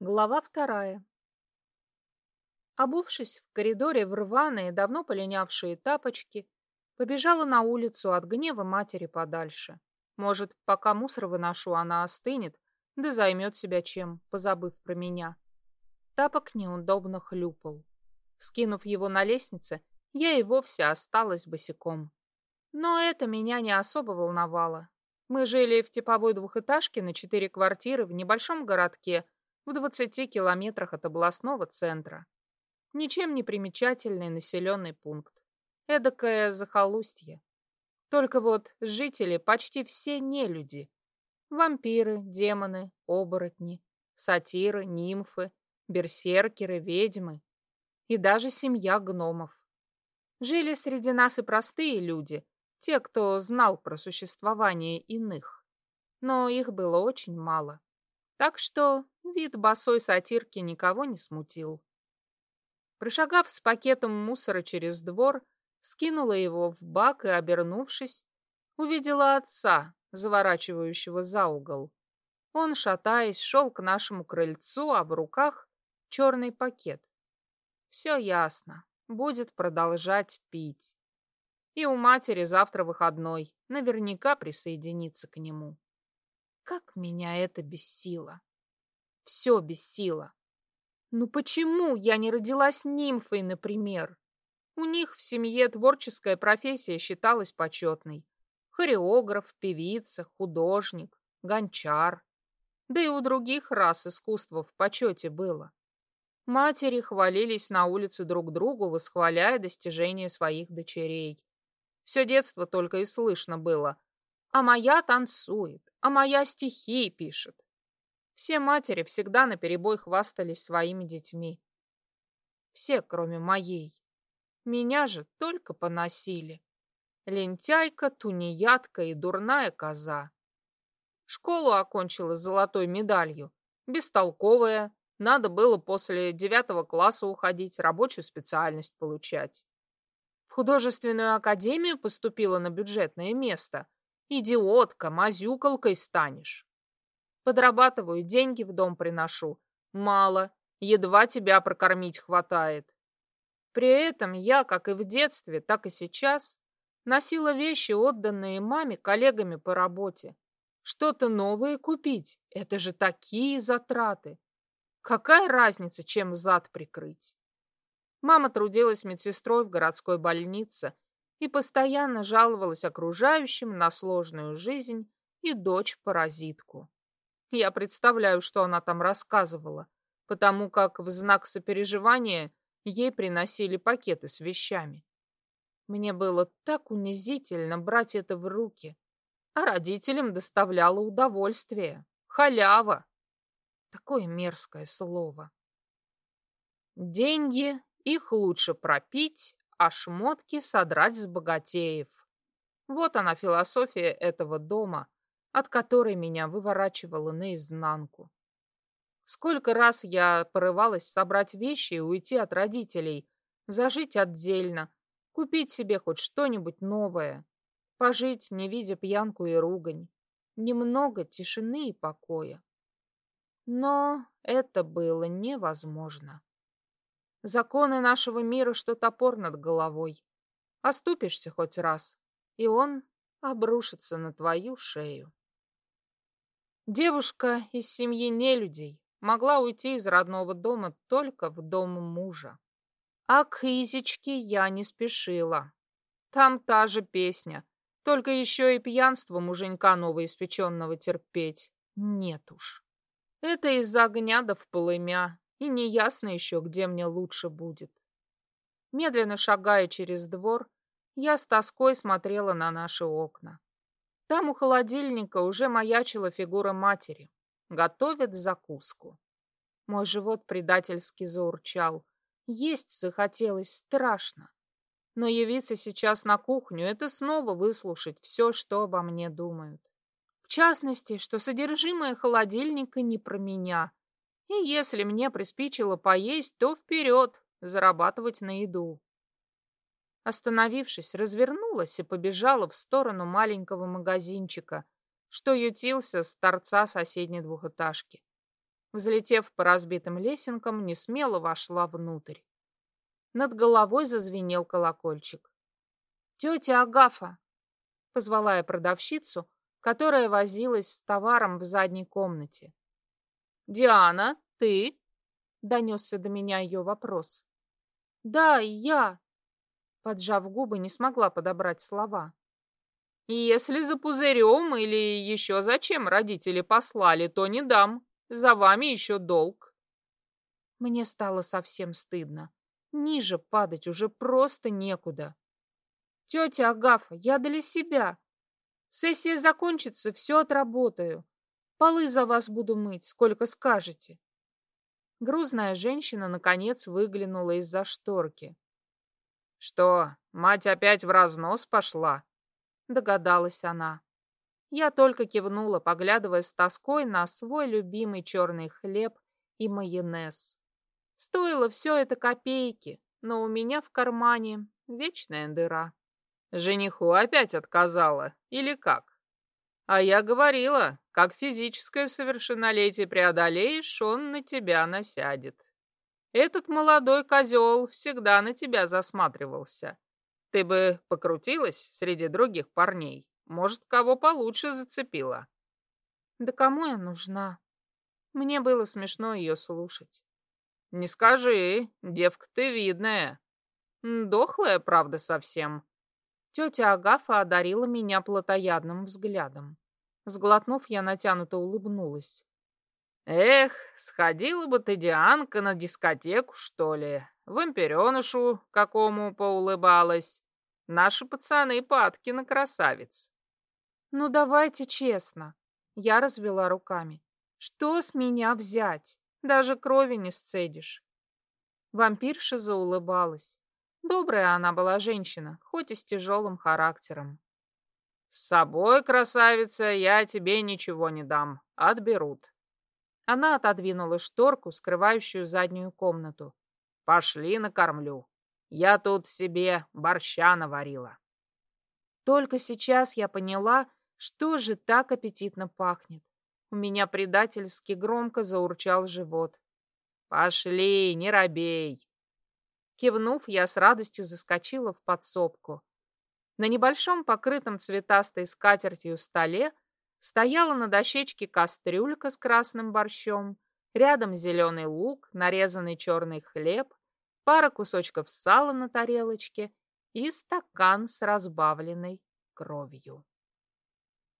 Глава вторая. Обувшись в коридоре в рваные, давно полинявшие тапочки, побежала на улицу от гнева матери подальше. Может, пока мусор выношу, она остынет, да займет себя чем, позабыв про меня. Тапок неудобно хлюпал. Скинув его на лестнице, я и вовсе осталась босиком. Но это меня не особо волновало. Мы жили в типовой двухэтажке на четыре квартиры в небольшом городке, в 20 километрах от областного центра. Ничем не примечательный населенный пункт. Эдакое захолустье. Только вот жители почти все не люди. Вампиры, демоны, оборотни, сатиры, нимфы, берсеркеры, ведьмы и даже семья гномов. Жили среди нас и простые люди, те, кто знал про существование иных. Но их было очень мало. Так что вид босой сатирки никого не смутил. Прошагав с пакетом мусора через двор, скинула его в бак и, обернувшись, увидела отца, заворачивающего за угол. Он, шатаясь, шел к нашему крыльцу, а в руках черный пакет. Все ясно. Будет продолжать пить. И у матери завтра выходной. Наверняка присоединиться к нему. Как меня это бесило. Все бесило. Ну почему я не родилась нимфой, например? У них в семье творческая профессия считалась почетной. Хореограф, певица, художник, гончар. Да и у других рас искусства в почете было. Матери хвалились на улице друг другу, восхваляя достижения своих дочерей. Все детство только и слышно было. А моя танцует, а моя стихи пишет. Все матери всегда наперебой хвастались своими детьми. Все, кроме моей. Меня же только поносили. Лентяйка, тунеядка и дурная коза. Школу окончила с золотой медалью. Бестолковая. Надо было после девятого класса уходить, рабочую специальность получать. В художественную академию поступила на бюджетное место – Идиотка, мазюкалкой станешь. Подрабатываю, деньги в дом приношу. Мало, едва тебя прокормить хватает. При этом я, как и в детстве, так и сейчас, носила вещи, отданные маме коллегами по работе. Что-то новое купить — это же такие затраты. Какая разница, чем зад прикрыть? Мама трудилась медсестрой в городской больнице — и постоянно жаловалась окружающим на сложную жизнь и дочь-паразитку. Я представляю, что она там рассказывала, потому как в знак сопереживания ей приносили пакеты с вещами. Мне было так унизительно брать это в руки, а родителям доставляло удовольствие. Халява! Такое мерзкое слово. Деньги, их лучше пропить, а шмотки содрать с богатеев. Вот она философия этого дома, от которой меня выворачивало наизнанку. Сколько раз я порывалась собрать вещи и уйти от родителей, зажить отдельно, купить себе хоть что-нибудь новое, пожить, не видя пьянку и ругань, немного тишины и покоя. Но это было невозможно. Законы нашего мира, что топор над головой. Оступишься хоть раз, и он обрушится на твою шею. Девушка из семьи нелюдей могла уйти из родного дома только в дом мужа. А к Изичке я не спешила. Там та же песня, только еще и пьянство муженька новоиспеченного терпеть. Нет уж. Это из-за огня да в полымя, и неясно еще, где мне лучше будет. Медленно шагая через двор, я с тоской смотрела на наши окна. Там у холодильника уже маячила фигура матери. Готовит закуску. Мой живот предательски заурчал. Есть захотелось страшно. Но явиться сейчас на кухню — это снова выслушать все, что обо мне думают. В частности, что содержимое холодильника не про меня, и если мне приспичило поесть, то вперед, зарабатывать на еду. Остановившись, развернулась и побежала в сторону маленького магазинчика, что ютился с торца соседней двухэтажки. Взлетев по разбитым лесенкам, несмело вошла внутрь. Над головой зазвенел колокольчик. «Тетя Агафа!» — позвала я продавщицу, которая возилась с товаром в задней комнате. «Диана, ты?» — донесся до меня ее вопрос. «Да, я!» Поджав губы, не смогла подобрать слова. «Если за пузырем или еще зачем родители послали, то не дам. За вами еще долг». Мне стало совсем стыдно. Ниже падать уже просто некуда. Тетя Агафа, я для себя. Сессия закончится, все отработаю. Полы за вас буду мыть, сколько скажете. Грузная женщина, наконец, выглянула из-за шторки. «Что, мать опять в разнос пошла?» Догадалась она. Я только кивнула, поглядывая с тоской на свой любимый черный хлеб и майонез. Стоило все это копейки, но у меня в кармане вечная дыра. Жениху опять отказала, или как? А я говорила, как физическое совершеннолетие преодолеешь, он на тебя насядет. Этот молодой козел всегда на тебя засматривался. Ты бы покрутилась среди других парней. Может, кого получше зацепила. Да кому я нужна? Мне было смешно ее слушать. «Не скажи, девка ты видная. Дохлая, правда, совсем». Тетя Агафа одарила меня плотоядным взглядом. Сглотнув, я натянуто улыбнулась. «Эх, сходила бы ты, Дианка, на дискотеку, что ли? Вампиренышу какому поулыбалась. Наши пацаны падки на красавиц». «Ну, давайте честно». Я развела руками. «Что с меня взять? Даже крови не сцедишь. Вампирша заулыбалась. Добрая она была женщина, хоть и с тяжелым характером. «С собой, красавица, я тебе ничего не дам. Отберут». Она отодвинула шторку, скрывающую заднюю комнату. «Пошли, накормлю. Я тут себе борща наварила». Только сейчас я поняла, что же так аппетитно пахнет. У меня предательски громко заурчал живот. «Пошли, не робей!» Кивнув, я с радостью заскочила в подсобку. На небольшом покрытом цветастой скатертью столе стояла на дощечке кастрюлька с красным борщом, рядом зеленый лук, нарезанный черный хлеб, пара кусочков сала на тарелочке и стакан с разбавленной кровью.